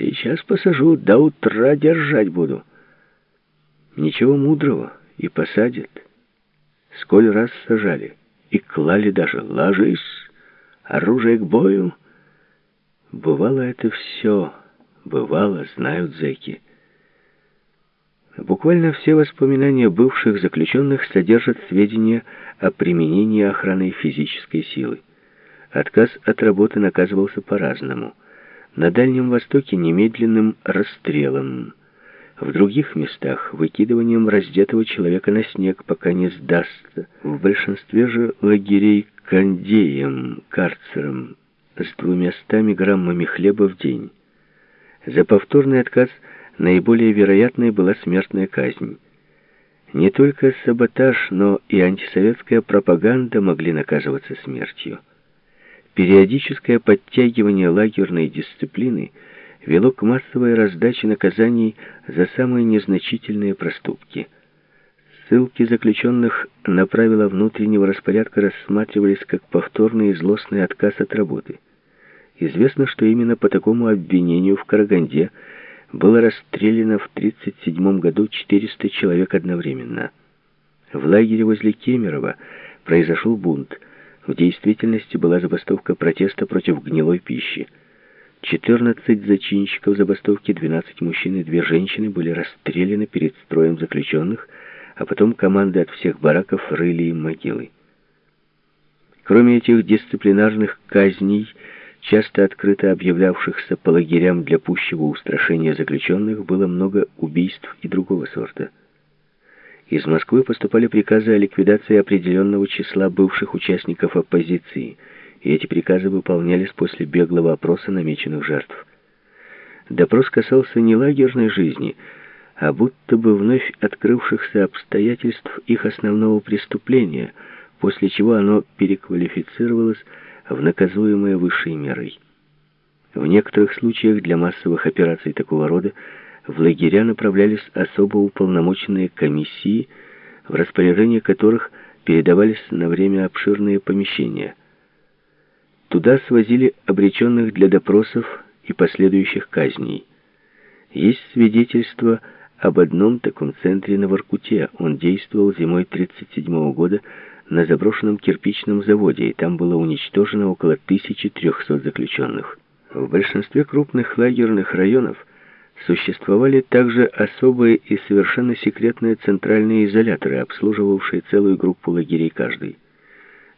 Сейчас посажу, до утра держать буду. Ничего мудрого, и посадят. Сколь раз сажали, и клали даже. Ложись, оружие к бою. Бывало это все, бывало, знают зэки. Буквально все воспоминания бывших заключенных содержат сведения о применении охраны физической силы. Отказ от работы наказывался по-разному. На Дальнем Востоке немедленным расстрелом, в других местах выкидыванием раздетого человека на снег, пока не сдастся. В большинстве же лагерей кондеем, карцером, с двумястами граммами хлеба в день. За повторный отказ – наиболее вероятной была смертная казнь. Не только саботаж, но и антисоветская пропаганда могли наказываться смертью. Периодическое подтягивание лагерной дисциплины вело к массовой раздаче наказаний за самые незначительные проступки. Ссылки заключенных на правила внутреннего распорядка рассматривались как повторный и злостный отказ от работы. Известно, что именно по такому обвинению в Караганде – было расстреляно в 1937 году 400 человек одновременно. В лагере возле Кемерово произошел бунт. В действительности была забастовка протеста против гнилой пищи. 14 зачинщиков забастовки, 12 мужчин и 2 женщины были расстреляны перед строем заключенных, а потом команды от всех бараков рыли им могилы. Кроме этих дисциплинарных казней, часто открыто объявлявшихся по лагерям для пущего устрашения заключенных, было много убийств и другого сорта. Из Москвы поступали приказы о ликвидации определенного числа бывших участников оппозиции, и эти приказы выполнялись после беглого опроса намеченных жертв. Допрос касался не лагерной жизни, а будто бы вновь открывшихся обстоятельств их основного преступления, после чего оно переквалифицировалось в наказуемое высшей мерой. В некоторых случаях для массовых операций такого рода в лагеря направлялись особо уполномоченные комиссии, в распоряжение которых передавались на время обширные помещения. Туда свозили обреченных для допросов и последующих казней. Есть свидетельство об одном таком центре на Воркуте. Он действовал зимой 1937 года на заброшенном кирпичном заводе, и там было уничтожено около 1300 заключенных. В большинстве крупных лагерных районов существовали также особые и совершенно секретные центральные изоляторы, обслуживавшие целую группу лагерей каждый.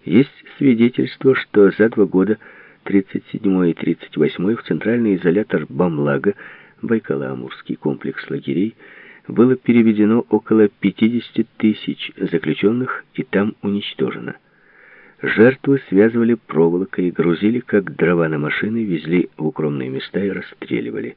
Есть свидетельство, что за два года, 37 и 38 в центральный изолятор Бамлага, Байкало-Амурский комплекс лагерей, было переведено около 50 тысяч заключенных и там уничтожено. Жертвы связывали проволокой, грузили как дрова на машины, везли в укромные места и расстреливали.